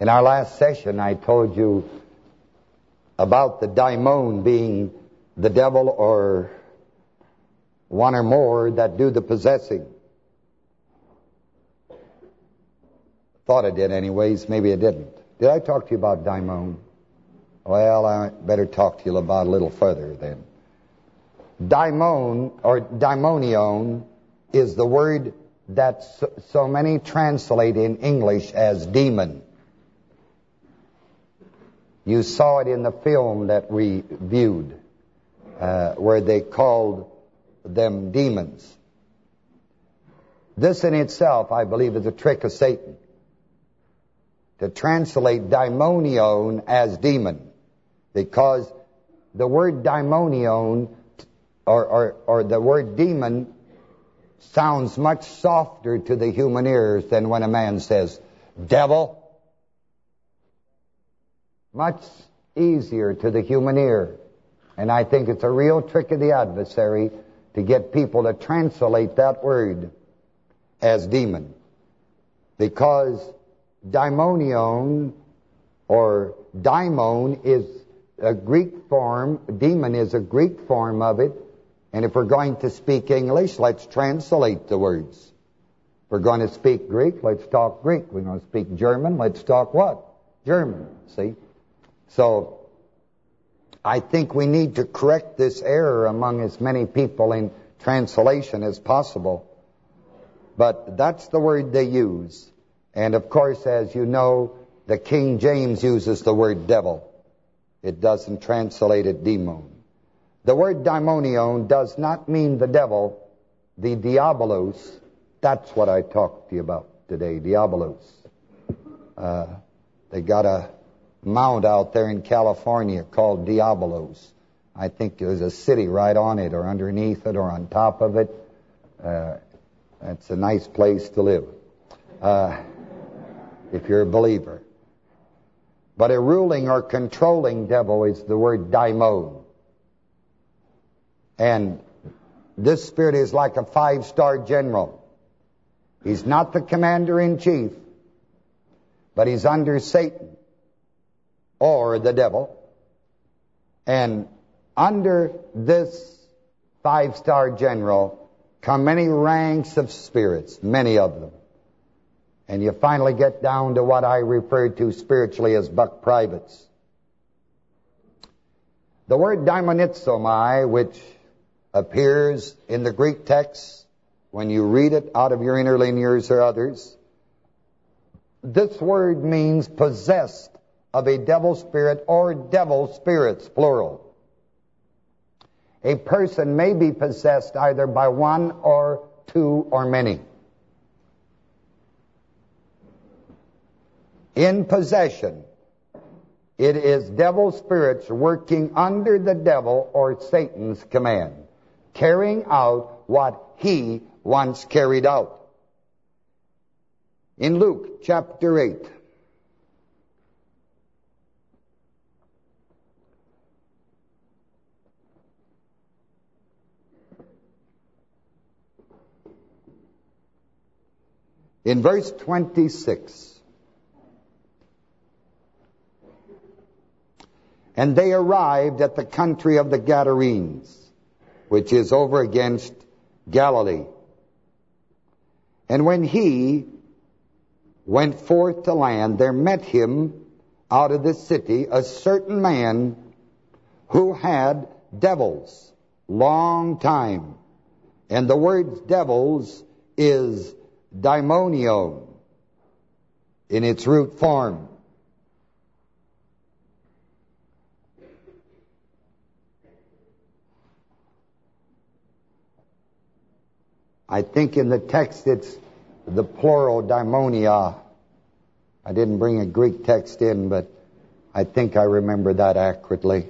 In our last session, I told you about the daimon being the devil or one or more that do the possessing. Thought I did anyways, maybe I didn't. Did I talk to you about daimon? Well, I better talk to you about a little further then. Daimon, or daimonion, is the word that so many translate in English as demon. You saw it in the film that we viewed, uh, where they called them demons. This in itself, I believe, is a trick of Satan. To translate daimonion as demon. Because the word daimonion, or, or, or the word demon, sounds much softer to the human ears than when a man says, devil much easier to the human ear. And I think it's a real trick of the adversary to get people to translate that word as demon. Because daimonion or daimon is a Greek form, demon is a Greek form of it. And if we're going to speak English, let's translate the words. If we're going to speak Greek, let's talk Greek. We're going to speak German, let's talk what? German, see? So I think we need to correct this error among as many people in translation as possible. But that's the word they use. And of course, as you know, the King James uses the word devil. It doesn't translate it demon. The word daimonion does not mean the devil, the diabolos. That's what I talked to you about today, diabolos. Uh, they got a mount out there in California called Diabolos. I think there's a city right on it or underneath it or on top of it. Uh, it's a nice place to live uh, if you're a believer. But a ruling or controlling devil is the word daimon. And this spirit is like a five-star general. He's not the commander-in-chief, but he's under Satan or the devil. And under this five-star general come many ranks of spirits, many of them. And you finally get down to what I refer to spiritually as buck privates. The word daimonizomai, which appears in the Greek text when you read it out of your interlinears or others, this word means possessed of a devil spirit or devil spirits, plural. A person may be possessed either by one or two or many. In possession, it is devil spirits working under the devil or Satan's command, carrying out what he once carried out. In Luke chapter 8, In verse 26, And they arrived at the country of the Gadarenes, which is over against Galilee. And when he went forth to land, there met him out of the city a certain man who had devils long time. And the word devils is daimonion in its root form. I think in the text it's the plural daimonia. I didn't bring a Greek text in, but I think I remember that accurately.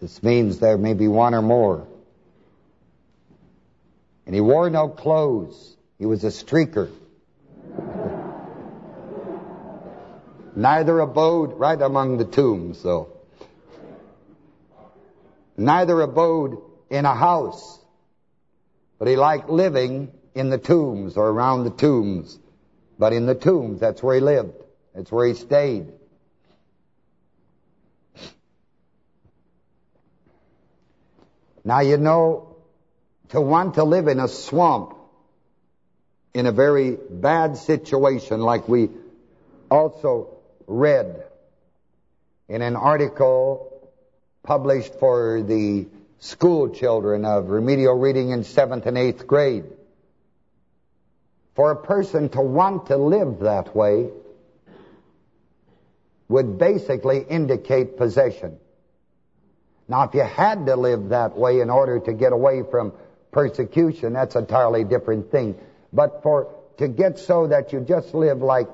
This means there may be one or more. And he wore no clothes. He was a streaker. Neither abode right among the tombs, though. Neither abode in a house, But he liked living in the tombs or around the tombs. But in the tombs, that's where he lived. That's where he stayed. Now, you know, to want to live in a swamp, in a very bad situation like we also read in an article published for the school children of remedial reading in 7th and 8th grade. For a person to want to live that way would basically indicate possession. Now, if you had to live that way in order to get away from persecution, that's a entirely different thing. But for to get so that you just live like,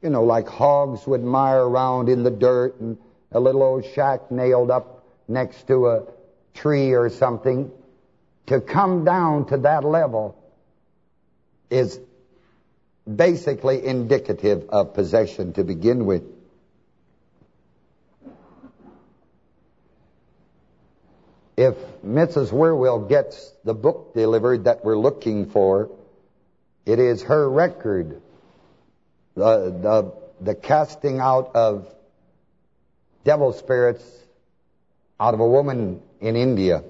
you know, like hogs would mire around in the dirt and a little old shack nailed up next to a tree or something, to come down to that level is basically indicative of possession to begin with. If Mrs. Wierwille gets the book delivered that we're looking for, it is her record, the, the, the casting out of devil spirits out of a woman in India.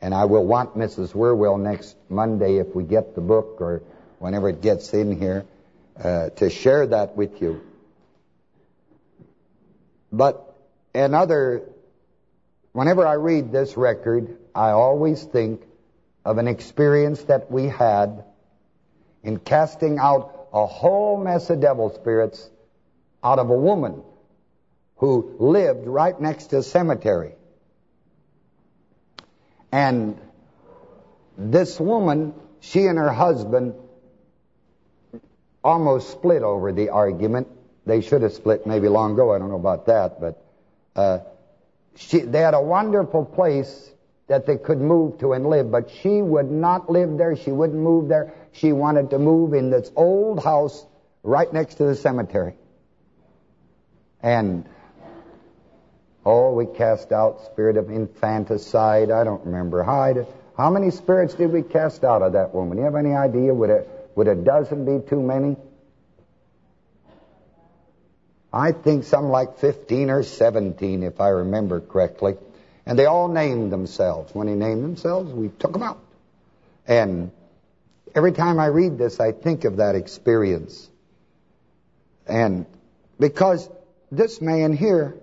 And I will want Mrs. Wierwille next Monday, if we get the book or whenever it gets in here, uh, to share that with you. But another, whenever I read this record, I always think of an experience that we had in casting out a whole mess of devil spirits out of a woman who lived right next to a cemetery. And this woman, she and her husband almost split over the argument. They should have split maybe long ago. I don't know about that. But uh, she, they had a wonderful place that they could move to and live. But she would not live there. She wouldn't move there. She wanted to move in this old house right next to the cemetery. And Oh, we cast out spirit of infanticide. I don't remember. How, how many spirits did we cast out of that woman? You have any idea? Would a, would a dozen be too many? I think something like 15 or 17, if I remember correctly. And they all named themselves. When they named themselves, we took them out. And every time I read this, I think of that experience. And because this man here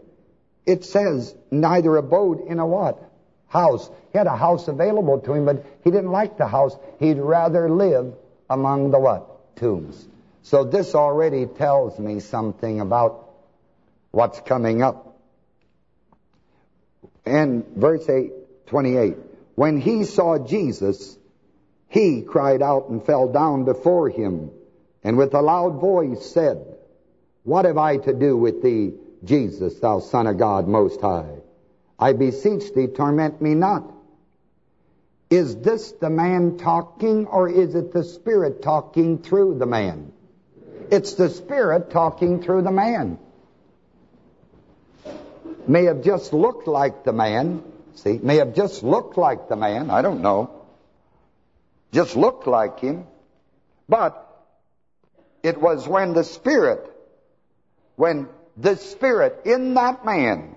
it says neither abode in a what? House. He had a house available to him, but he didn't like the house. He'd rather live among the what? Tombs. So this already tells me something about what's coming up. And verse 8, 28, when he saw Jesus, he cried out and fell down before him, and with a loud voice said, What have I to do with thee, Jesus, thou Son of God Most High. I beseech thee, torment me not. Is this the man talking, or is it the Spirit talking through the man? It's the Spirit talking through the man. May have just looked like the man. See, may have just looked like the man. I don't know. Just looked like him. But it was when the Spirit, when the spirit in that man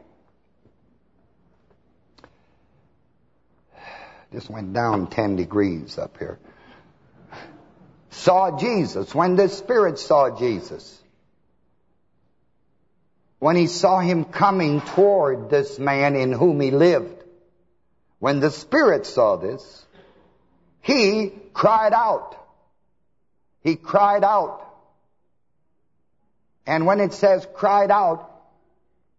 just went down 10 degrees up here. Saw Jesus. When the Spirit saw Jesus. When he saw him coming toward this man in whom he lived. When the Spirit saw this, he cried out. He cried out. And when it says cried out,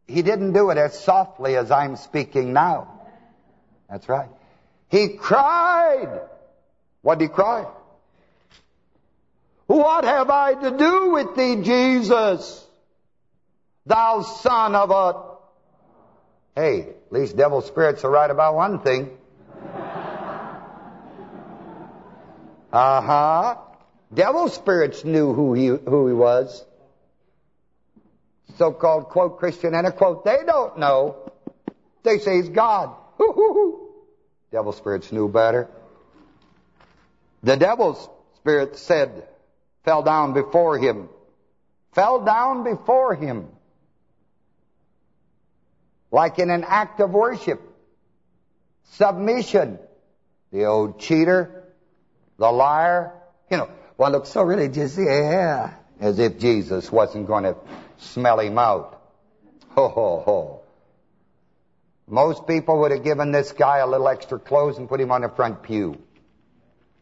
he didn't do it as softly as I'm speaking now. That's right. He cried. What did he cry? What have I to do with thee, Jesus? Thou son of a... Hey, at least devil spirits are right about one thing. Uh-huh. Devil spirits knew who he, who he was so-called quote Christian and a quote they don't know. They say he's God. Devil spirits knew better. The devil's spirit said, fell down before him. Fell down before him. Like in an act of worship. Submission. The old cheater. The liar. You know, one looks so religious. Yeah. As if Jesus wasn't going to smell him out. Ho, ho, ho. Most people would have given this guy a little extra clothes and put him on the front pew.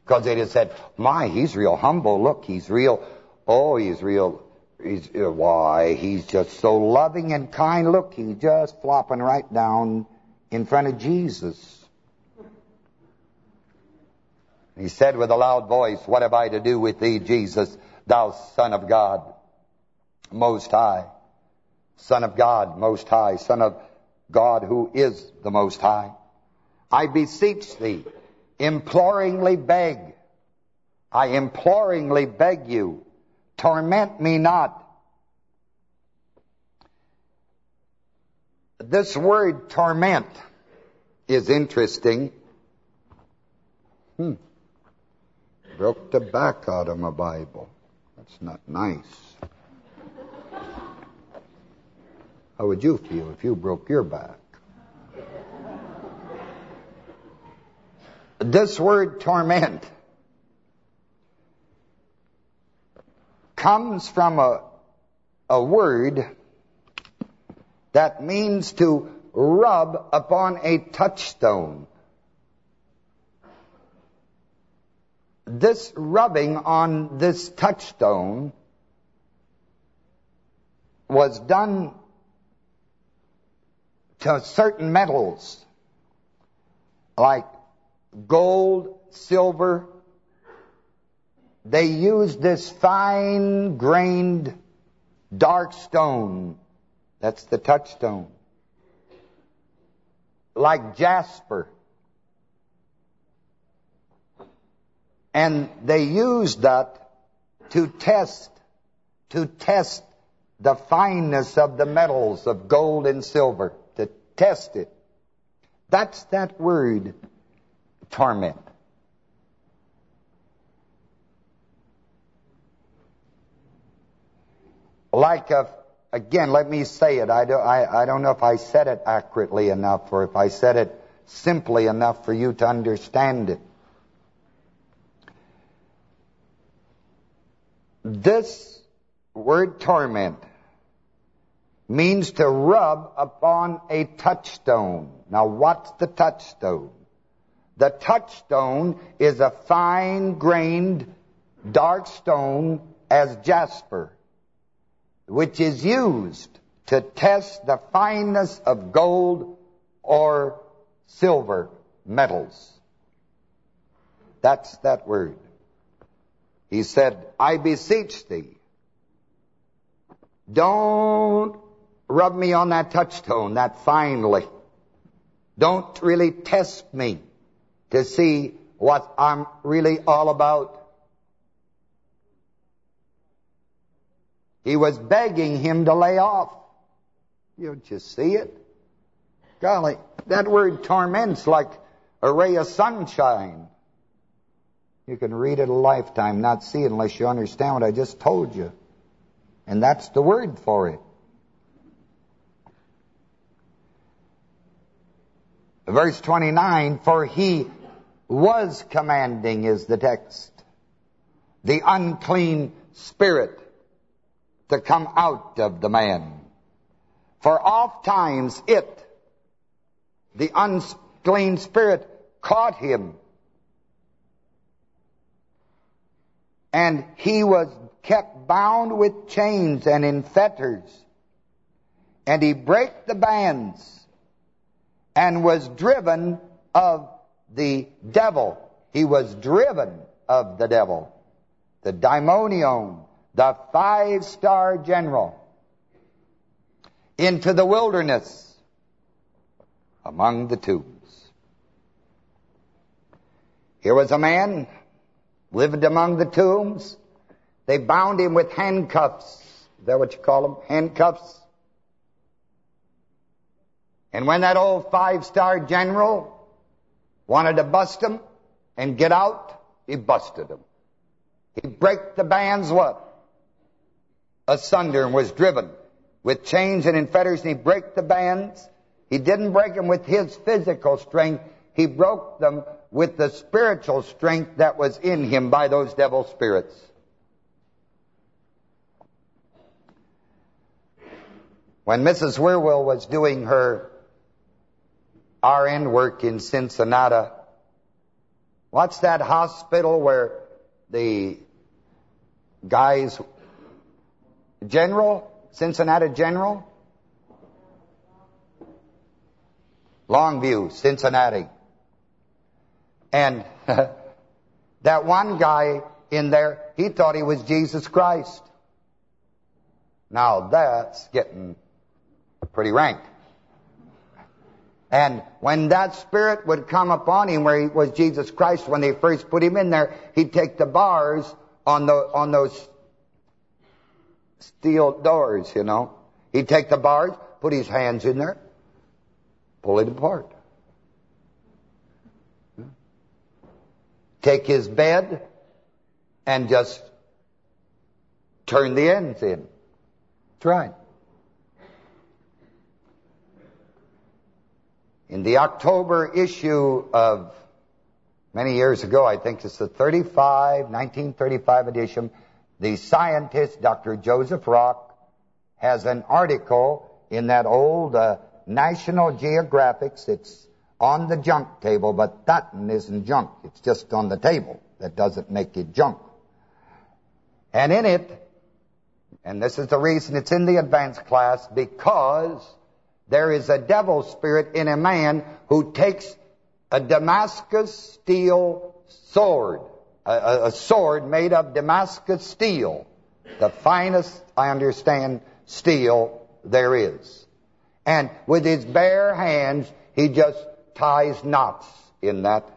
Because they'd have said, my, he's real humble. Look, he's real, oh, he's real, he's, uh, why, he's just so loving and kind. Look, he's just flopping right down in front of Jesus. He said with a loud voice, What have I to do with thee, Jesus, thou Son of God, Most High? Son of God, Most High, Son of God who is the Most High. I beseech thee, imploringly beg, I imploringly beg you, torment me not. This word torment is interesting. Hmm. Broke the back out of my Bible. That's not nice. How would you feel if you broke your back? This word torment comes from a, a word that means to rub upon a touchstone. This rubbing on this touchstone was done to certain metals like gold, silver. They used this fine-grained dark stone. That's the touchstone. Like jasper. And they used that to test, to test the fineness of the metals of gold and silver, to test it. That's that word torment. Like a, again, let me say it. I don't, I, I don't know if I said it accurately enough or if I said it simply enough for you to understand it. This word torment means to rub upon a touchstone. Now, what's the touchstone? The touchstone is a fine-grained dark stone as jasper, which is used to test the fineness of gold or silver metals. That's that word. He said, I beseech thee, don't rub me on that touchstone that finely. Don't really test me to see what I'm really all about. He was begging him to lay off. You just see it? Golly, that word torments like a ray of sunshine. You can read it a lifetime, not see it unless you understand what I just told you. And that's the word for it. Verse 29, for he was commanding is the text. The unclean spirit to come out of the man. For oft times it, the unclean spirit, caught him. And he was kept bound with chains and in fetters. And he brake the bands and was driven of the devil. He was driven of the devil. The daimonion, the five-star general, into the wilderness among the tombs. Here was a man, lived among the tombs. They bound him with handcuffs. Is that what you call them? Handcuffs? And when that old five-star general wanted to bust him and get out, he busted him. He break the bands what? Asunder and was driven with chains and in fetters and he break the bands. He didn't break them with his physical strength. He broke them with the spiritual strength that was in him by those devil spirits. When Mrs. Wierwille was doing her RN work in Cincinnati, what's that hospital where the guys, General, Cincinnati General? Longview, Cincinnati. And that one guy in there, he thought he was Jesus Christ. Now that's getting pretty rank. And when that spirit would come upon him where he was Jesus Christ, when they first put him in there, he'd take the bars on the on those steel doors, you know. He'd take the bars, put his hands in there, pull it apart. Take his bed and just turn the ends in. Try. In the October issue of many years ago, I think it's the 35, 1935 edition, the scientist, Dr. Joseph Rock, has an article in that old uh, National Geographics. It's on the junk table, but that isn't junk. It's just on the table. That doesn't make it junk. And in it, and this is the reason it's in the advanced class, because there is a devil spirit in a man who takes a Damascus steel sword, a, a sword made of Damascus steel, the finest, I understand, steel there is. And with his bare hands, he just ties knots in that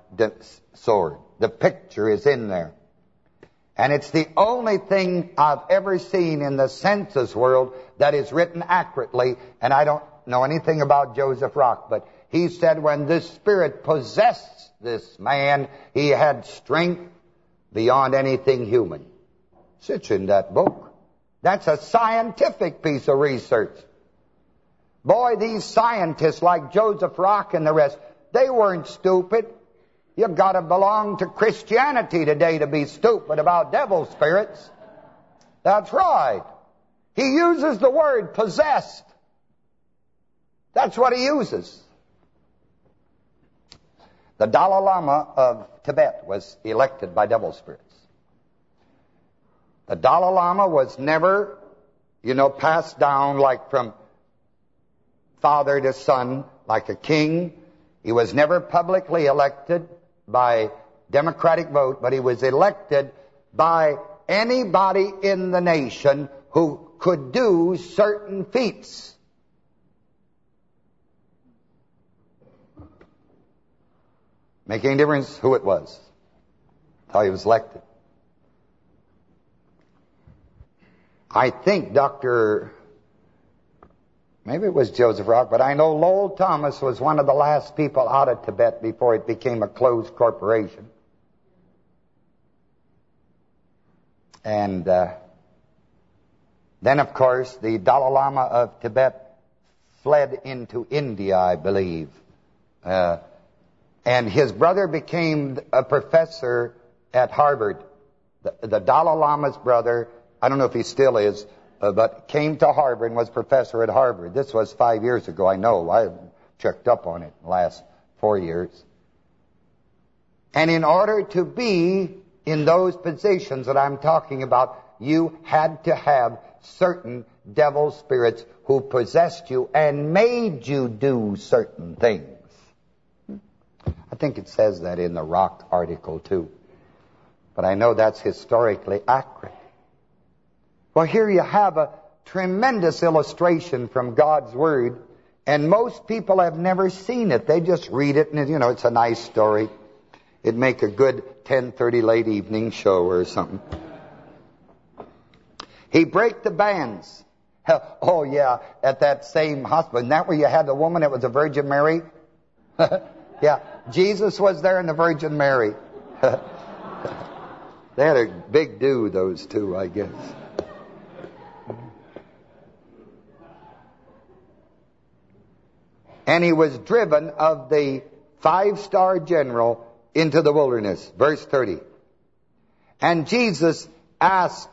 sword. The picture is in there. And it's the only thing I've ever seen in the census world that is written accurately. And I don't know anything about Joseph Rock, but he said when this spirit possessed this man, he had strength beyond anything human. It's in that book. That's a scientific piece of research. Boy, these scientists like Joseph Rock and the rest, they weren't stupid. You've got to belong to Christianity today to be stupid about devil spirits. That's right. He uses the word possessed. That's what he uses. The Dalai Lama of Tibet was elected by devil spirits. The Dalai Lama was never, you know, passed down like from father to son, like a king. He was never publicly elected by democratic vote, but he was elected by anybody in the nation who could do certain feats. Make any difference who it was. How he was elected. I think Dr. Maybe it was Joseph Rock, but I know Lowell Thomas was one of the last people out of Tibet before it became a closed corporation. And uh, then, of course, the Dalai Lama of Tibet fled into India, I believe. Uh, and his brother became a professor at Harvard. The, the Dalai Lama's brother, I don't know if he still is, uh, but came to Harvard and was professor at Harvard. This was five years ago, I know. I checked up on it the last four years. And in order to be in those positions that I'm talking about, you had to have certain devil spirits who possessed you and made you do certain things. I think it says that in the Rock article too. But I know that's historically accurate. Well, here you have a tremendous illustration from God's Word, and most people have never seen it. They just read it, and, you know, it's a nice story. It'd make a good 10.30 late evening show or something. He break the bands. Oh, yeah, at that same hospital. Isn't that where you had the woman that was a Virgin Mary? yeah, Jesus was there and the Virgin Mary. They had a big do, those two, I guess. And he was driven of the five-star general into the wilderness. Verse 30. And Jesus asked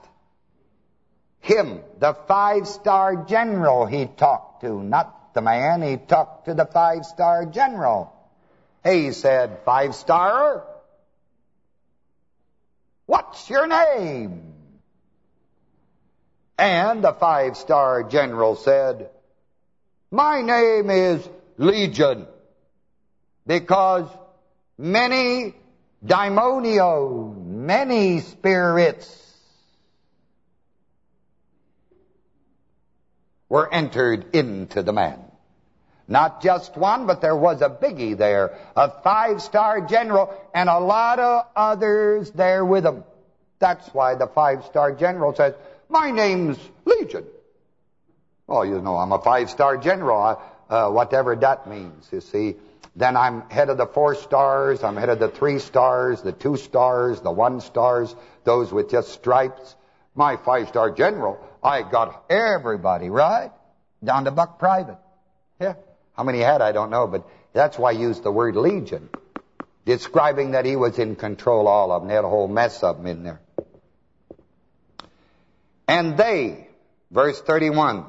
him, the five-star general he talked to, not the man, he talked to the five-star general. He said, five-star, what's your name? And the five-star general said, my name is Legion, because many daimonia, many spirits were entered into the man. Not just one, but there was a biggie there, a five-star general, and a lot of others there with him. That's why the five-star general says, my name's Legion. Oh, you know, I'm a five-star general, uh, whatever that means, you see. Then I'm head of the four stars, I'm head of the three stars, the two stars, the one stars, those with just stripes. My five-star general, I got everybody, right? Down to Buck Private. How many had, I don't know, but that's why I used the word legion. Describing that he was in control all of them. They had a whole mess of them in there. And they, verse 31,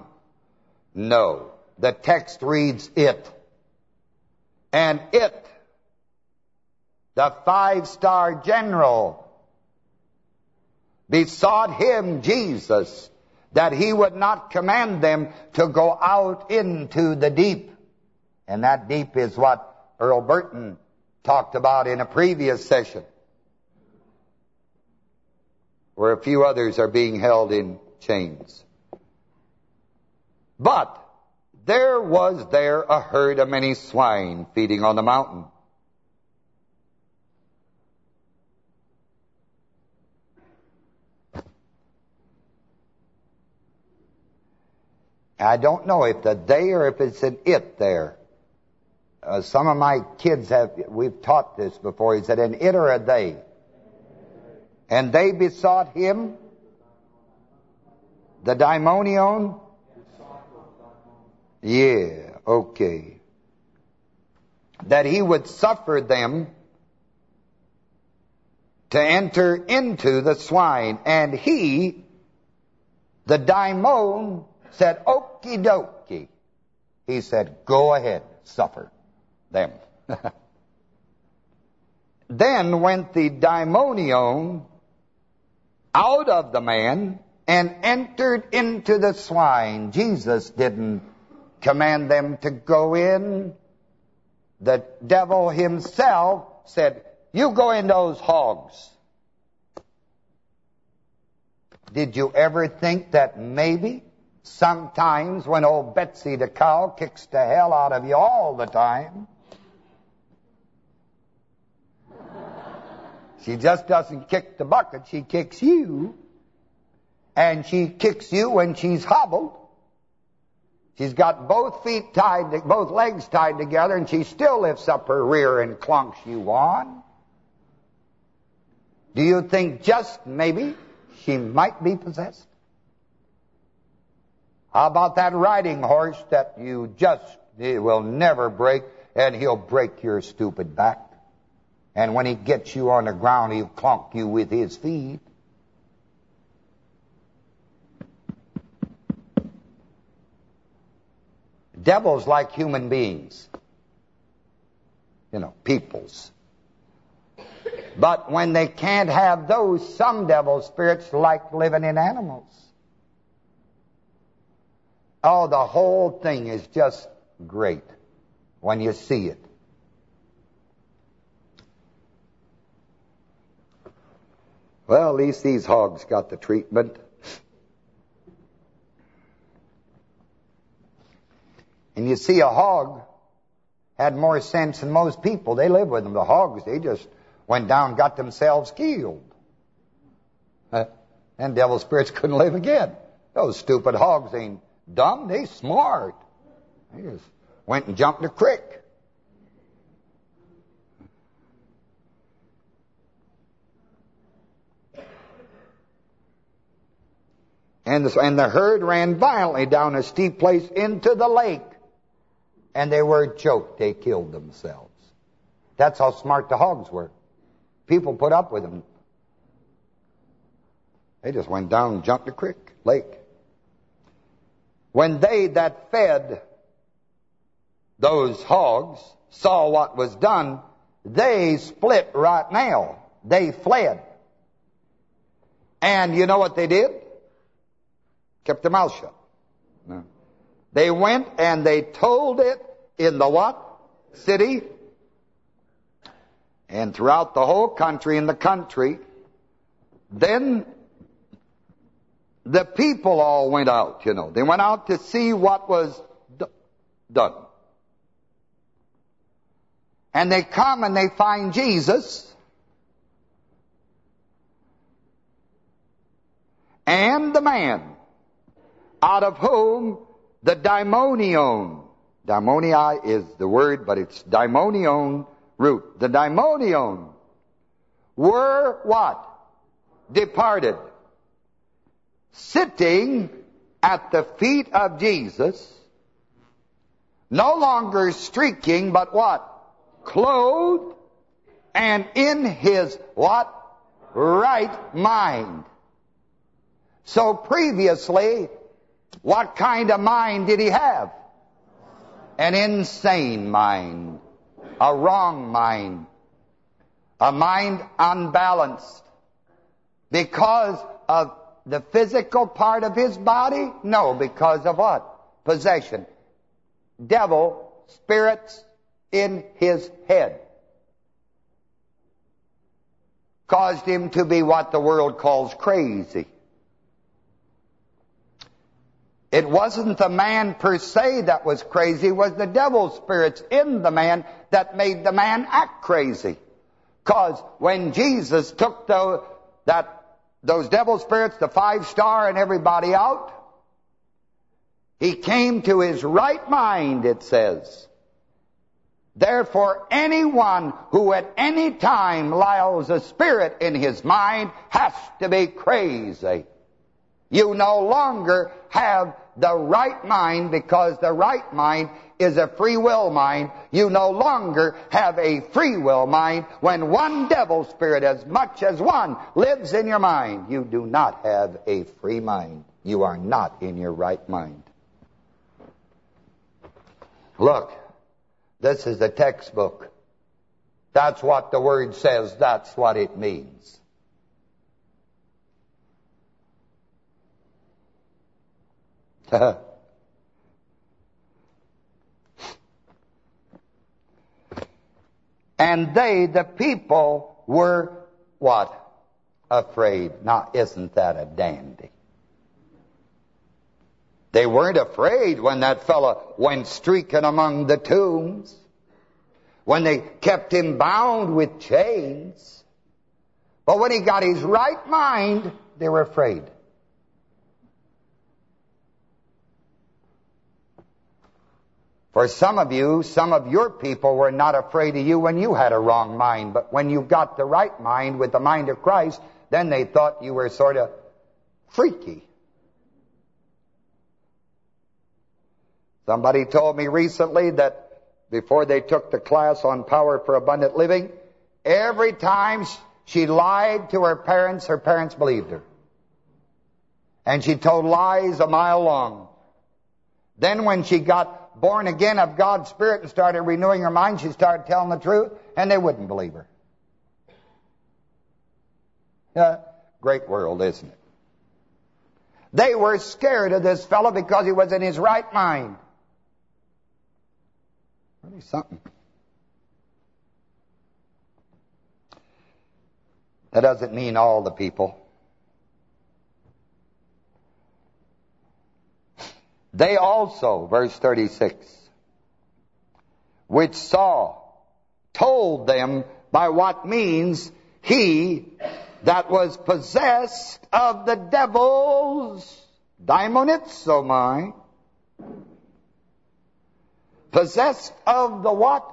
no. The text reads it. And it, the five-star general, besought him, Jesus, that he would not command them to go out into the deep. And that deep is what Earl Burton talked about in a previous session, where a few others are being held in chains. But there was there a herd of many swine feeding on the mountain. I don't know if the they or if it's an it there. Uh, some of my kids have, we've taught this before. He said, an it or a they. And they besought him, the daimonion. Yeah, okay. That he would suffer them to enter into the swine. And he, the daimon, said, okie dokie. He said, go ahead, suffer them. then went the daimonion out of the man and entered into the swine. Jesus didn't command them to go in. The devil himself said, you go in those hogs. Did you ever think that maybe Sometimes when old Betsy the cow kicks the hell out of you all the time, she just doesn't kick the bucket, she kicks you. And she kicks you when she's hobbled. She's got both feet tied, both legs tied together, and she still lifts up her rear and clunks you on. Do you think just maybe she might be possessed? How about that riding horse that you just, will never break, and he'll break your stupid back. And when he gets you on the ground, he'll clunk you with his feet. Devils like human beings. You know, peoples. But when they can't have those, some devil spirits like living in animals. Oh, the whole thing is just great when you see it. Well, at least these hogs got the treatment. And you see a hog had more sense than most people. They live with them. The hogs, they just went down got themselves killed. Uh, and devil spirits couldn't live again. Those stupid hogs ain't dumb, they smart. They just went and jumped the creek. And the, and the herd ran violently down a steep place into the lake. And they were choked. They killed themselves. That's how smart the hogs were. People put up with them. They just went down and jumped the creek, lake. When they that fed those hogs saw what was done, they split right now. They fled. And you know what they did? Kept their mouth shut. No. They went and they told it in the what? City. And throughout the whole country, in the country. Then the people all went out, you know. They went out to see what was done. And they come and they find Jesus. And the man out of whom the daimonion, daimonia is the word, but it's daimonion root. The daimonion were what? Departed sitting at the feet of Jesus, no longer streaking, but what? Clothed and in his what? Right mind. So previously, what kind of mind did he have? An insane mind. A wrong mind. A mind unbalanced. Because of the physical part of his body? No, because of what? Possession. Devil, spirits in his head. Caused him to be what the world calls crazy. It wasn't the man per se that was crazy, it was the devil's spirits in the man that made the man act crazy. Because when Jesus took the, that those devil spirits, the five star and everybody out. He came to his right mind, it says. Therefore, anyone who at any time allows a spirit in his mind has to be crazy. You no longer have the right mind because the right mind is a free will mind. You no longer have a free will mind when one devil spirit, as much as one, lives in your mind. You do not have a free mind. You are not in your right mind. Look, this is a textbook. That's what the word says. That's what it means. and they, the people, were what? Afraid. Now, isn't that a dandy? They weren't afraid when that fellow went streaking among the tombs. When they kept him bound with chains. But when he got his right mind, they were afraid. For some of you, some of your people were not afraid of you when you had a wrong mind. But when you got the right mind with the mind of Christ, then they thought you were sort of freaky. Somebody told me recently that before they took the class on power for abundant living, every time she lied to her parents, her parents believed her. And she told lies a mile long. Then when she got born again of God's Spirit and started renewing her mind, she started telling the truth, and they wouldn't believe her. Yeah, great world, isn't it? They were scared of this fellow because he was in his right mind. Really something. That doesn't mean all the people. They also, verse 36, which saw, told them by what means he that was possessed of the devils, daimonizomai, possessed of the what?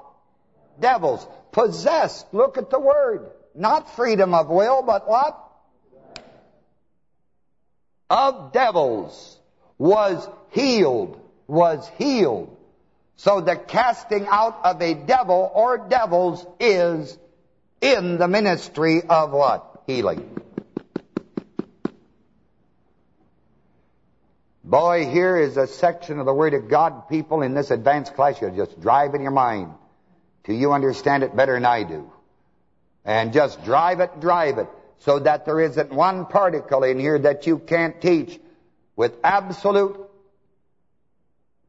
Devils. Possessed. Look at the word. Not freedom of will, but what? of devils was healed, was healed. So the casting out of a devil or devils is in the ministry of what? Healing. Boy, here is a section of the Word of God, people, in this advanced class. You'll just drive in your mind till you understand it better than I do. And just drive it, drive it, so that there isn't one particle in here that you can't teach with absolute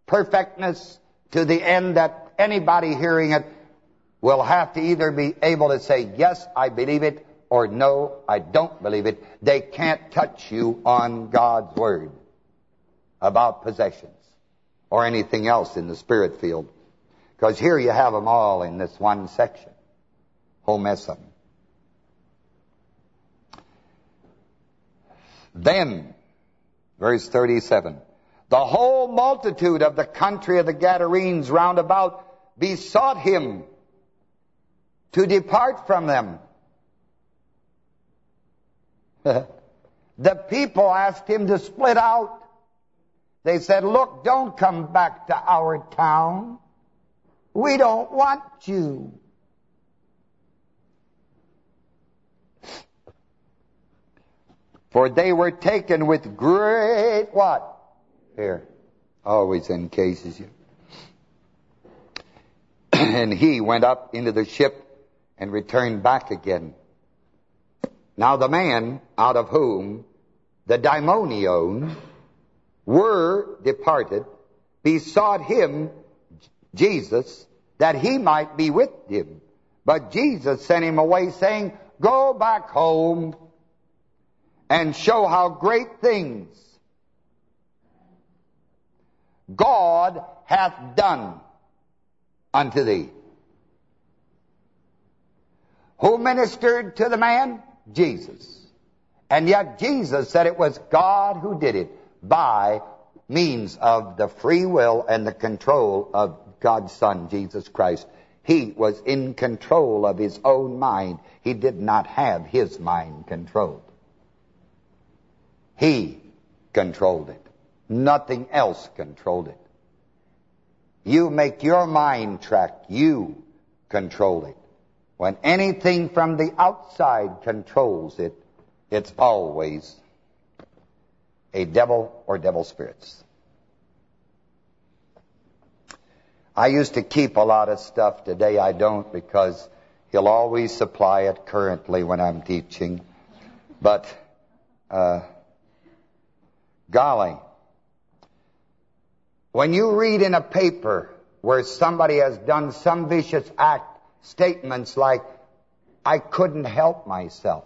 perfectness to the end that anybody hearing it will have to either be able to say, yes, I believe it, or no, I don't believe it. They can't touch you on God's Word about possessions or anything else in the spirit field. Because here you have them all in this one section. Whole mess them. Then, verse 37, the whole multitude of the country of the Gadarenes round about besought him to depart from them. the people asked him to split out. They said, look, don't come back to our town. We don't want you. For they were taken with great what? Here. Always encases you. and he went up into the ship and returned back again. Now the man out of whom the daimonion were departed besought him, Jesus, that he might be with him. But Jesus sent him away, saying, Go back home and show how great things God hath done unto thee. Who ministered to the man? Jesus. And yet Jesus said it was God who did it by means of the free will and the control of God's Son, Jesus Christ. He was in control of his own mind. He did not have his mind controlled. He controlled it. Nothing else controlled it. You make your mind track. You control it. When anything from the outside controls it, it's always a devil or devil spirits. I used to keep a lot of stuff. Today I don't because he'll always supply it currently when I'm teaching. But, uh, golly, when you read in a paper where somebody has done some vicious act, statements like, I couldn't help myself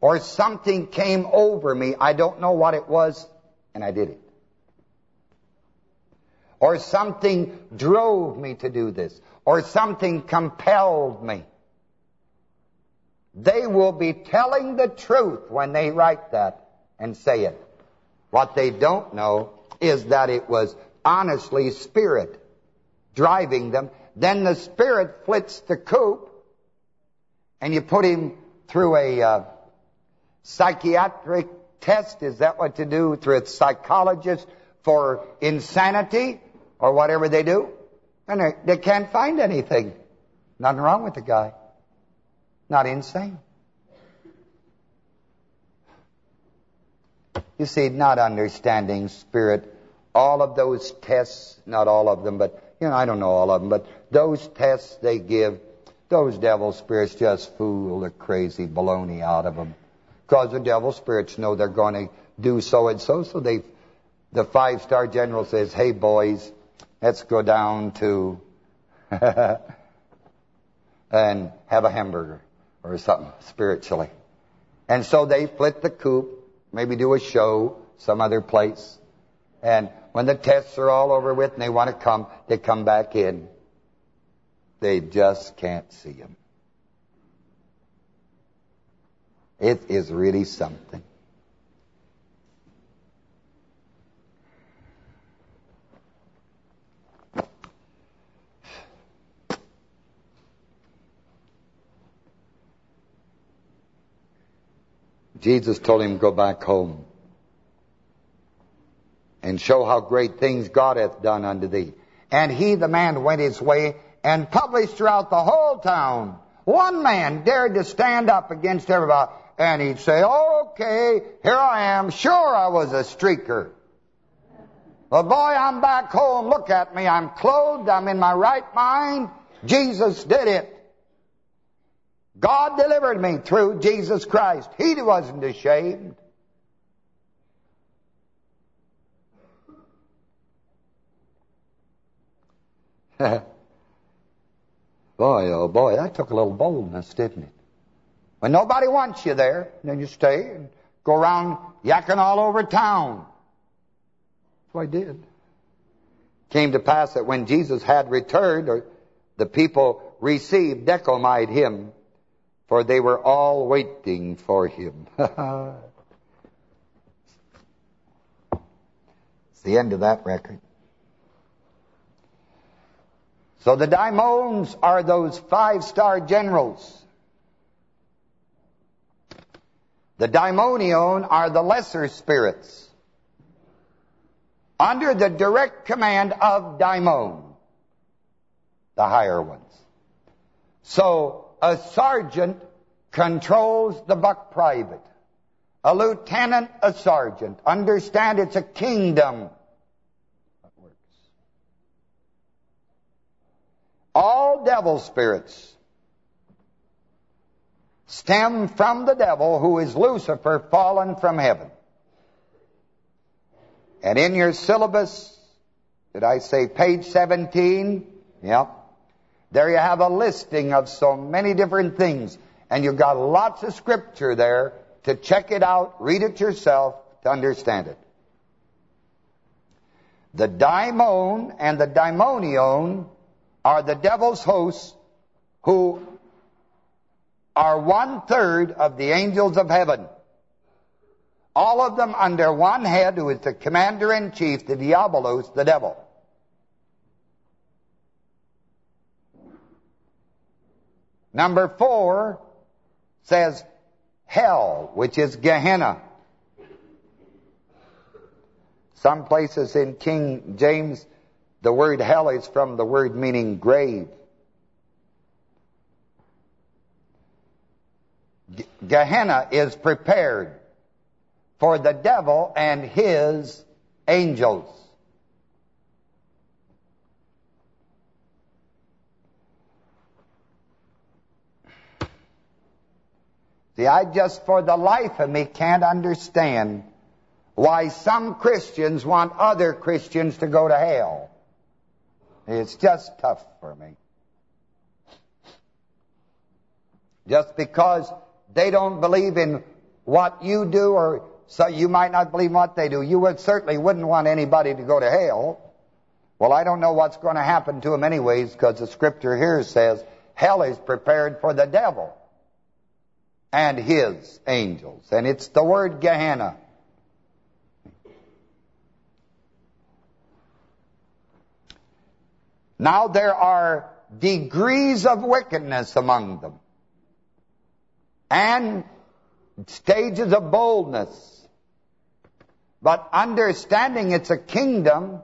or something came over me, I don't know what it was, and I did it. Or something drove me to do this, or something compelled me. They will be telling the truth when they write that and say it. What they don't know is that it was honestly spirit driving them. Then the spirit flits the coop, and you put him through a... Uh, psychiatric test? Is that what to do through a psychologist for insanity or whatever they do? And they, they can't find anything. Nothing wrong with the guy. Not insane. You see, not understanding spirit, all of those tests, not all of them, but, you know, I don't know all of them, but those tests they give, those devil spirits just fool the crazy baloney out of them. Because the devil spirits know they're going to do so and so. So they, the five-star general says, hey, boys, let's go down to and have a hamburger or something spiritually. And so they flit the coop, maybe do a show some other place. And when the tests are all over with and they want to come, they come back in. They just can't see him. It is really something. Jesus told him, go back home and show how great things God hath done unto thee. And he, the man, went his way and published throughout the whole town. One man dared to stand up against everybody, and he'd say, okay, here I am. Sure, I was a streaker. But boy, I'm back home. Look at me. I'm clothed. I'm in my right mind. Jesus did it. God delivered me through Jesus Christ. He wasn't ashamed. boy, oh boy, that took a little boldness, didn't it? When nobody wants you there, then you stay and go around yakking all over town. What I did. Came to pass that when Jesus had returned, the people received Decomite him, for they were all waiting for him. it's the end of that record. So the daimons are those five-star generals. The daimonion are the lesser spirits under the direct command of daimon, the higher ones. So a sergeant controls the buck private. A lieutenant, a sergeant. Understand it's a kingdom All devil spirits stem from the devil who is Lucifer fallen from heaven. And in your syllabus, did I say page 17? Yep. There you have a listing of so many different things. And you've got lots of scripture there to check it out, read it yourself to understand it. The daimon and the daimonion are the devil's hosts who are one-third of the angels of heaven. All of them under one head, who is the commander-in-chief, the Diabolos, the devil. Number four says hell, which is Gehenna. Some places in King James the word hell is from the word meaning grave. Gehenna is prepared for the devil and his angels. See, I just, for the life of me, can't understand why some Christians want other Christians to go to hell. It's just tough for me. Just because they don't believe in what you do or so you might not believe what they do. You would certainly wouldn't want anybody to go to hell. Well, I don't know what's going to happen to them anyways because the scripture here says hell is prepared for the devil and his angels. And it's the word Gehenna. Now there are degrees of wickedness among them. And stages of boldness. But understanding it's a kingdom,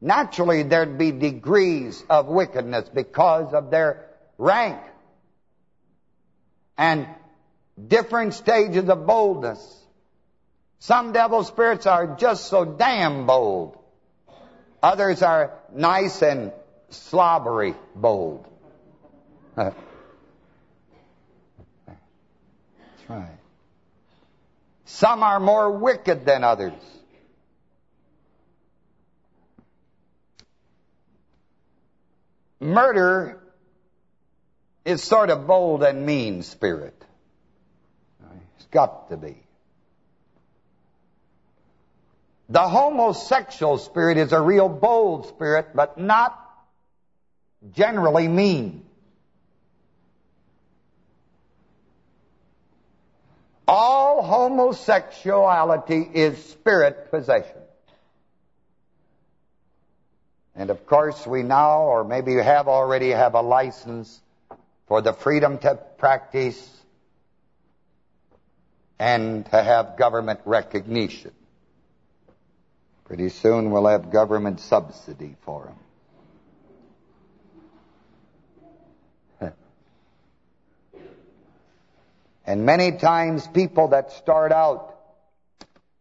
naturally there'd be degrees of wickedness because of their rank. And different stages of boldness. Some devil spirits are just so damn bold. Others are nice and slobbery bold. That's right. Some are more wicked than others. Murder is sort of bold and mean spirit. Got to be. The homosexual spirit is a real bold spirit, but not generally mean. All homosexuality is spirit possession. And of course we now, or maybe you have already, have a license for the freedom to practice and to have government recognition. Pretty soon we'll have government subsidy for them. and many times people that start out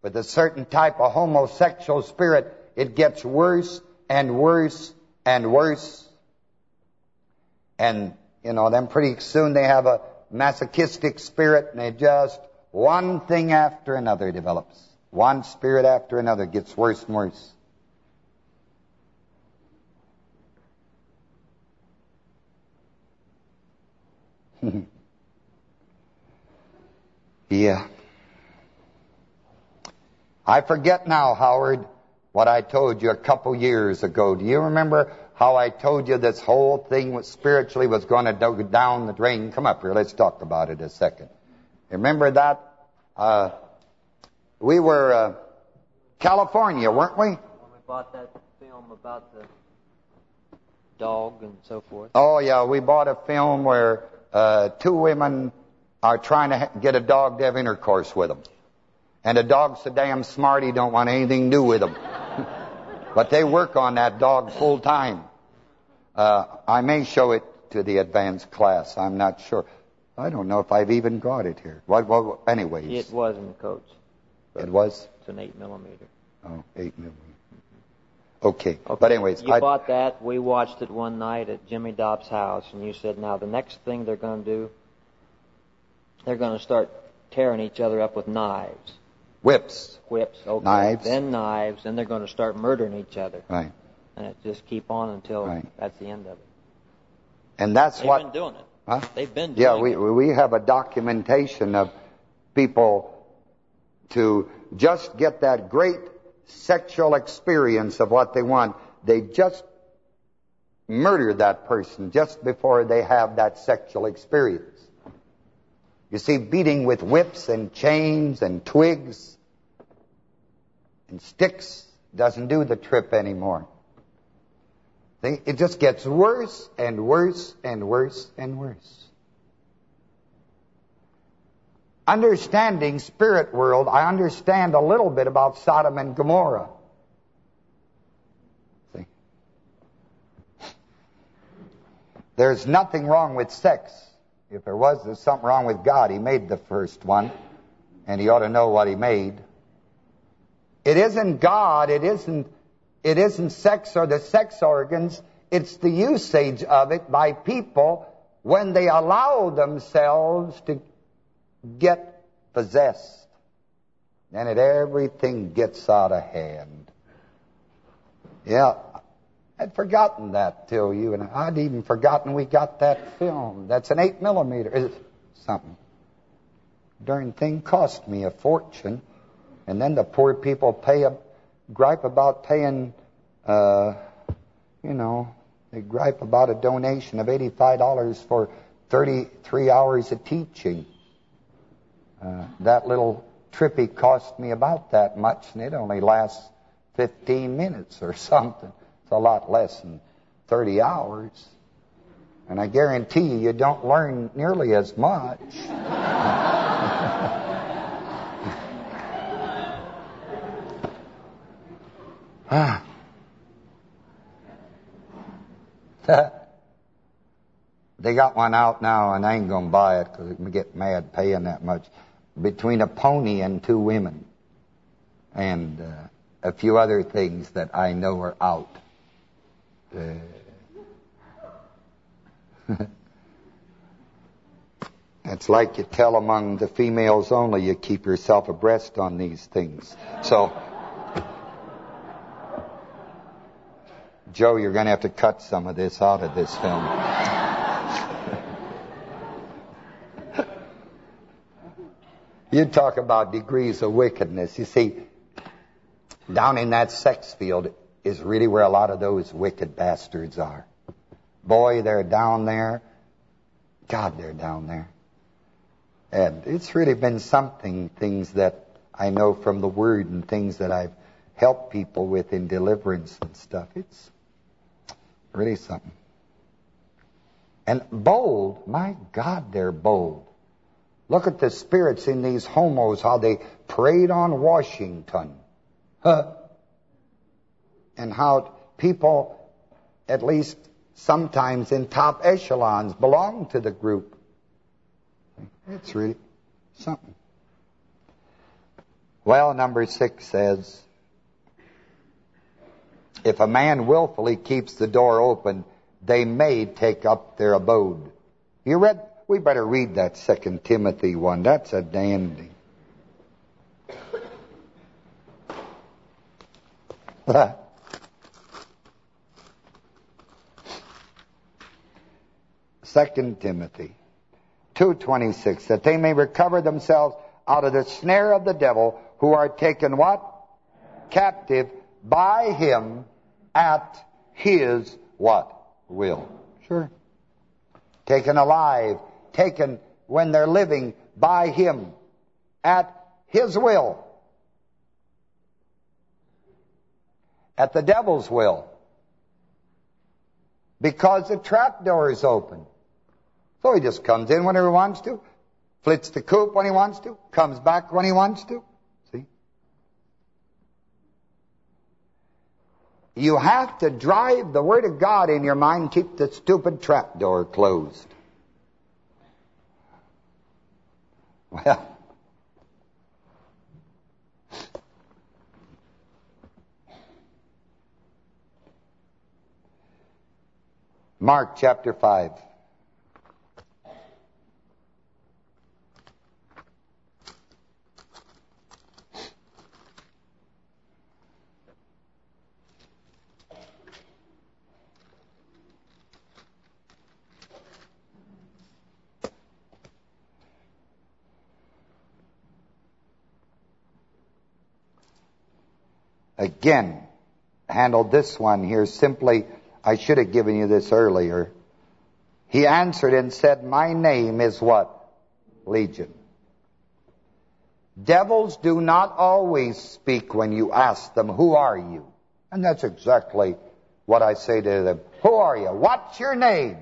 with a certain type of homosexual spirit, it gets worse and worse and worse. And, you know, then pretty soon they have a masochistic spirit and they just, one thing after another develops. One spirit after another gets worse and worse. yeah. I forget now, Howard, what I told you a couple years ago. Do you remember how I told you this whole thing was spiritually was going to go down the drain? Come up here. Let's talk about it a second. Remember that? Uh, we were uh, California, weren't we? When we bought that film about the dog and so forth. Oh, yeah. We bought a film where uh, two women are trying to get a dog to have intercourse with them. And the dog's so damn smart he don't want anything to do with them. but they work on that dog full time. Uh, I may show it to the advanced class. I'm not sure. I don't know if I've even got it here. What, what, anyways. It was in the coach. It was? It's an 8 millimeter. Oh, 8 millimeter. Okay. okay. But anyways. You I, bought that. We watched it one night at Jimmy Dobbs' house, and you said, now the next thing they're going to do, they're going to start tearing each other up with knives. Whips. Whips, okay. Knives. Then knives, and they're going to start murdering each other. Right. And it just keep on until right. that's the end of it. And that's They've what... They've been doing it. Huh? They've been yeah, we, we have a documentation of people to just get that great sexual experience of what they want. They just murder that person just before they have that sexual experience. You see, beating with whips and chains and twigs and sticks doesn't do the trip anymore. It just gets worse and worse and worse and worse. Understanding spirit world, I understand a little bit about Sodom and Gomorrah. See? There's nothing wrong with sex. If there was, there's something wrong with God. He made the first one, and he ought to know what he made. It isn't God, it isn't it isn't sex or the sex organs. It's the usage of it by people when they allow themselves to get possessed. And it everything gets out of hand. Yeah, I'd forgotten that till you, and I'd even forgotten we got that film. That's an 8 millimeter. Is it something. Darn thing cost me a fortune. And then the poor people pay a gripe about paying, uh, you know, they gripe about a donation of $85 for 33 hours of teaching. Uh, that little trippy cost me about that much, and it only lasts 15 minutes or something. It's a lot less than 30 hours. And I guarantee you, you don't learn nearly as much. Ah. they got one out now, and I ain't going to buy it because I'm get mad paying that much. Between a pony and two women. And uh, a few other things that I know are out. Uh, it's like you tell among the females only, you keep yourself abreast on these things. So... Joe, you're going to have to cut some of this out of this film. you talk about degrees of wickedness. You see, down in that sex field is really where a lot of those wicked bastards are. Boy, they're down there. God, they're down there. And it's really been something, things that I know from the Word and things that I've helped people with in deliverance and stuff. It's Really something. And bold, my God, they're bold. Look at the spirits in these homos, how they preyed on Washington. Huh? And how people, at least sometimes in top echelons, belong to the group. It's really something. Well, number six says, if a man willfully keeps the door open, they may take up their abode. You read? We better read that Second Timothy one. That's a dandy. Second Timothy 2.26, that they may recover themselves out of the snare of the devil, who are taken what? Captive by him at his what? Will. Sure. Taken alive, taken when they're living by him at his will. At the devil's will. Because the trap door is open. So he just comes in whenever he wants to, flits the coop when he wants to, comes back when he wants to. See? You have to drive the Word of God in your mind, keep the stupid trap door closed. Well, Mark chapter 5. Again, handled this one here simply, I should have given you this earlier. He answered and said, My name is what? Legion. Devils do not always speak when you ask them, who are you? And that's exactly what I say to them. Who are you? What's your name?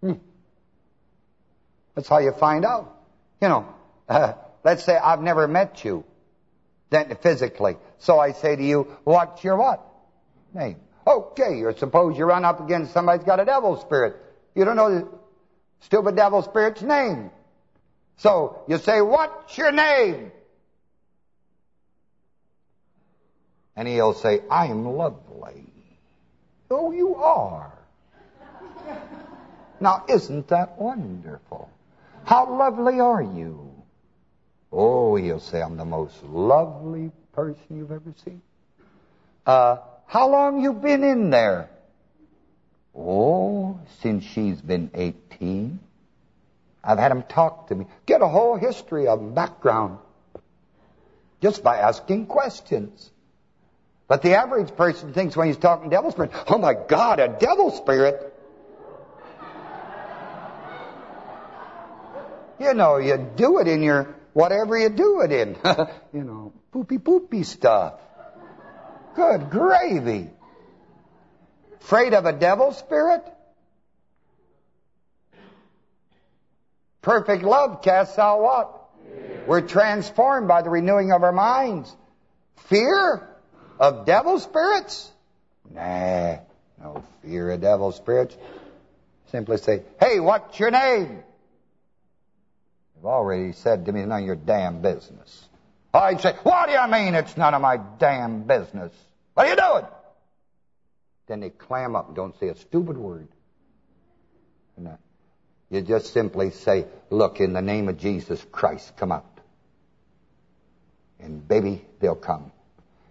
Hmm. That's how you find out. You know, uh, let's say I've never met you then physically. So I say to you, what's your what? Name. Okay, or suppose you run up against somebody's got a devil spirit. You don't know the stupid devil spirit's name. So you say, what's your name? And he'll say, I'm lovely. Oh, you are. now, isn't that wonderful? How lovely are you? Oh, he'll say, I'm the most lovely person you've ever seen. Uh, how long you been in there? Oh, since she's been 18. I've had him talk to me. Get a whole history of background. Just by asking questions. But the average person thinks when he's talking devil spirit, oh my God, a devil spirit. You know, you do it in your whatever you do it in. you know, poopy poopy stuff. Good gravy. Afraid of a devil spirit? Perfect love casts out what? Fear. We're transformed by the renewing of our minds. Fear of devil spirits? Nah, no fear of devil spirits. Simply say, hey, what's your name? You've already said to me, none of your damn business. I'd say, what do you mean it's none of my damn business? What are you doing? Then they clam up and don't say a stupid word. Uh, you just simply say, look, in the name of Jesus Christ, come out. And baby, they'll come.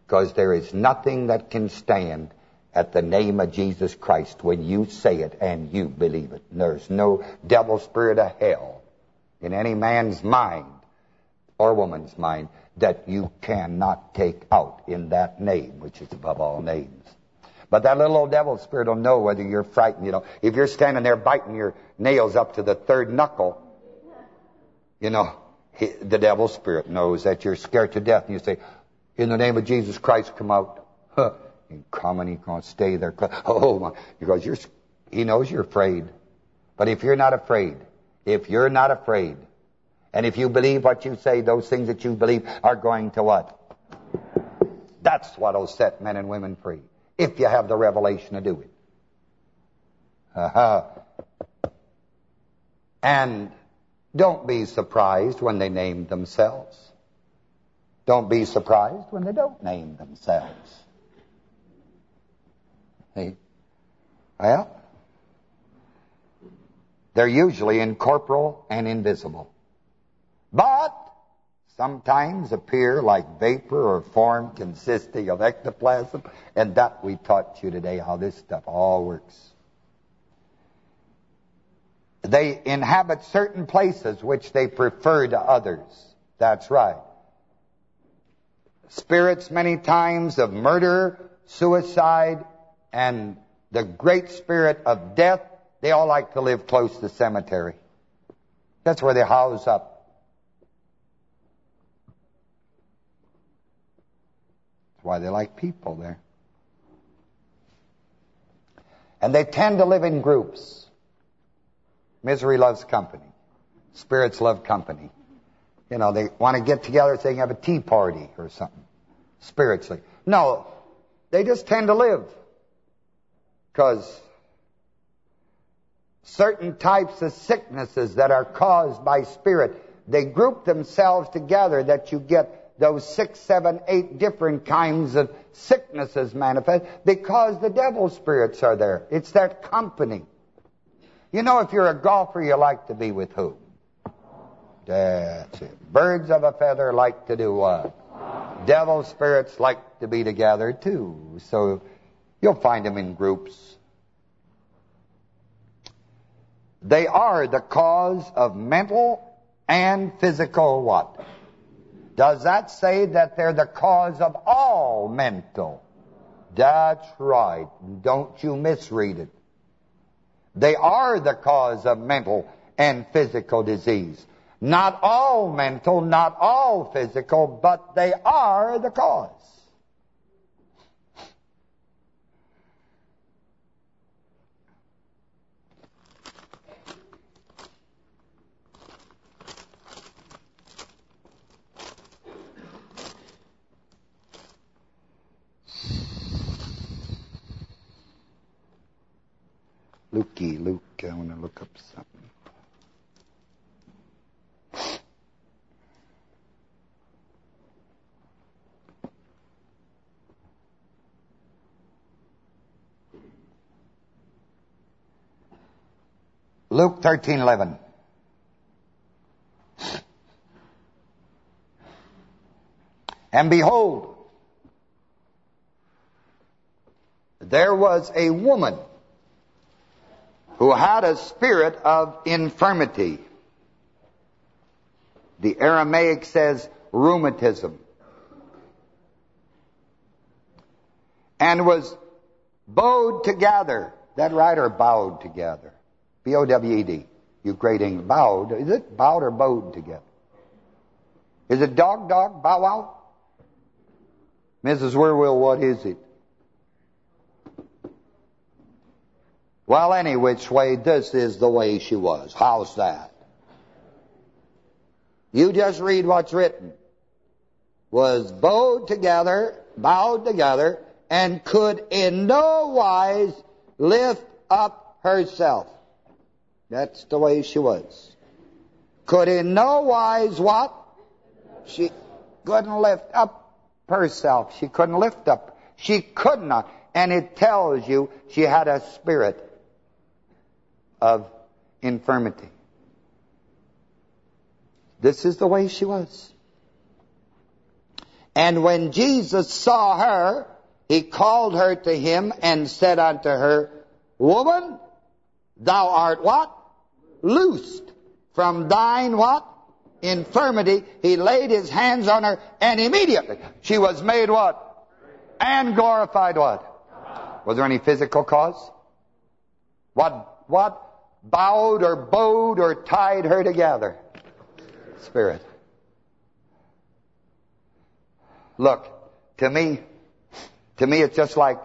Because there is nothing that can stand at the name of Jesus Christ when you say it and you believe it. There's no devil spirit of hell in any man's mind or woman's mind that you cannot take out in that name, which is above all names. But that little old devil spirit will know whether you're frightened. You know, if you're standing there biting your nails up to the third knuckle, you know, he, the devil spirit knows that you're scared to death. And you say, in the name of Jesus Christ, come out. Huh. And come and he's going to stay there. Oh, my. Because you're, he knows you're afraid. But if you're not afraid, If you're not afraid, and if you believe what you say, those things that you believe are going to what? That's what will set men and women free. If you have the revelation to do it. Uh -huh. And don't be surprised when they name themselves. Don't be surprised when they don't name themselves. Hey, well, they're usually incorporeal and invisible. But sometimes appear like vapor or form consisting of ectoplasm. And that we taught you today, how this stuff all works. They inhabit certain places which they prefer to others. That's right. Spirits many times of murder, suicide, and the great spirit of death, they all like to live close to the cemetery. That's where they house up. That's why they like people there. And they tend to live in groups. Misery loves company. Spirits love company. You know, they want to get together so they have a tea party or something. Spiritually. No, they just tend to live. Because certain types of sicknesses that are caused by spirit, they group themselves together that you get those six, seven, eight different kinds of sicknesses manifest because the devil spirits are there. It's that company. You know, if you're a golfer, you like to be with who? That's it. Birds of a feather like to do what? Devil spirits like to be together too. So you'll find them in groups. They are the cause of mental and physical what? Does that say that they're the cause of all mental? That's right. Don't you misread it. They are the cause of mental and physical disease. Not all mental, not all physical, but they are the cause. Lukey, Luke, I want to look up something. Luke 13:11. And behold, there was a woman who had a spirit of infirmity. The Aramaic says rheumatism. And was bowed together. That or bowed together? B-O-W-E-D. You great English. Bowed. Is it bowed or bowed together? Is it dog, dog, bow wow? Mrs. Wierwille, what is it? Well, any which way, this is the way she was. How's that? You just read what's written. Was bowed together, bowed together, and could in no wise lift up herself. That's the way she was. Could in no wise what? She couldn't lift up herself. She couldn't lift up. She could not. And it tells you she had a spirit of infirmity. This is the way she was. And when Jesus saw her, he called her to him and said unto her, Woman, thou art what? Loosed from thine what? Infirmity. He laid his hands on her and immediately she was made what? And glorified what? Was there any physical cause? What, what bowed or bowed or tied her together. Spirit. Look, to me, to me it's just like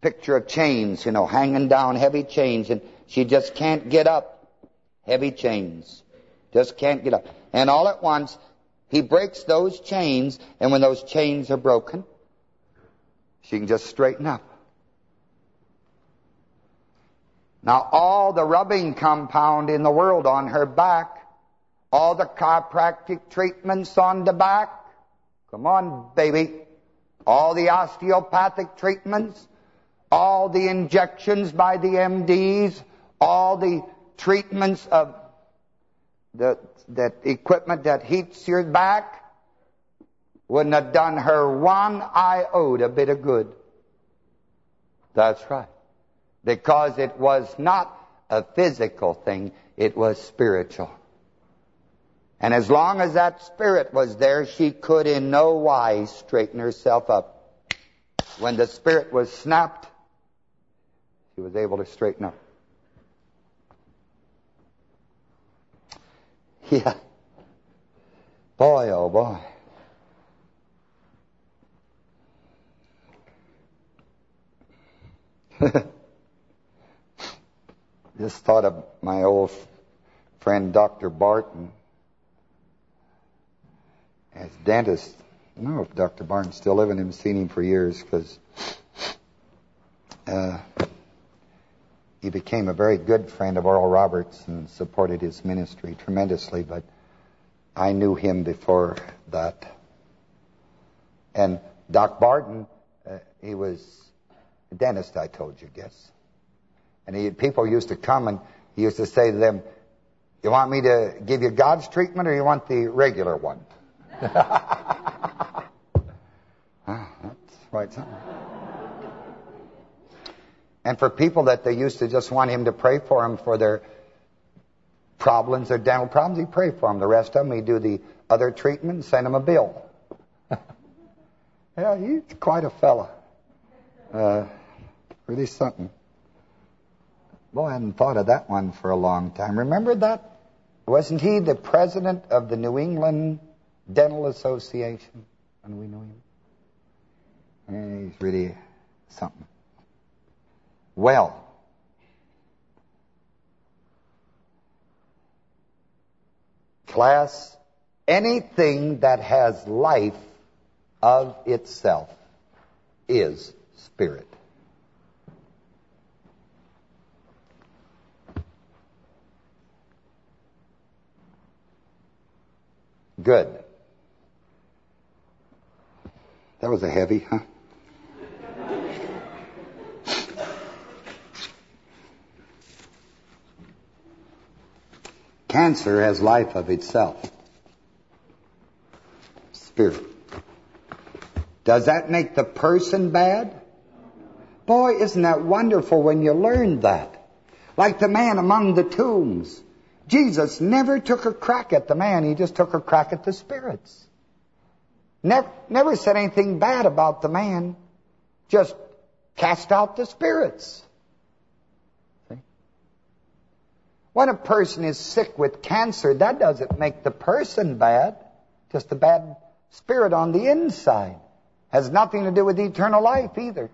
picture of chains, you know, hanging down heavy chains, and she just can't get up. Heavy chains. Just can't get up. And all at once, he breaks those chains, and when those chains are broken, she can just straighten up. Now, all the rubbing compound in the world on her back, all the chiropractic treatments on the back, come on, baby, all the osteopathic treatments, all the injections by the MDs, all the treatments of the, that equipment that heats your back, wouldn't have done her one iota bit of good. That's right. Because it was not a physical thing, it was spiritual. And as long as that spirit was there, she could in no wise straighten herself up. When the spirit was snapped, she was able to straighten up. Yeah. Boy, oh boy. Just thought of my old friend Dr. Barton as dentist. I don't know if Dr. Barton's still living. I haven't seen him for years because uh, he became a very good friend of Oral Roberts and supported his ministry tremendously, but I knew him before that. And Doc Barton, uh, he was a dentist, I told you, guess. And he, people used to come and he used to say to them, you want me to give you God's treatment or you want the regular one? ah, that's right. And for people that they used to just want him to pray for them for their problems, their dental problems, he'd pray for them. The rest of them, he'd do the other treatment and send them a bill. yeah, he's quite a fella. Uh, really something. Boy, I hadn't thought of that one for a long time. Remember that? Wasn't he the president of the New England Dental Association? And we know him. And he's really something. Well, class, anything that has life of itself is spirit. Good. That was a heavy, huh? Cancer has life of itself. Spirit. Does that make the person bad? Boy, isn't that wonderful when you learn that. Like the man among the tombs. Jesus never took a crack at the man, he just took a crack at the spirits. Never, never said anything bad about the man, just cast out the spirits. When a person is sick with cancer, that doesn't make the person bad. Just a bad spirit on the inside. Has nothing to do with eternal life either.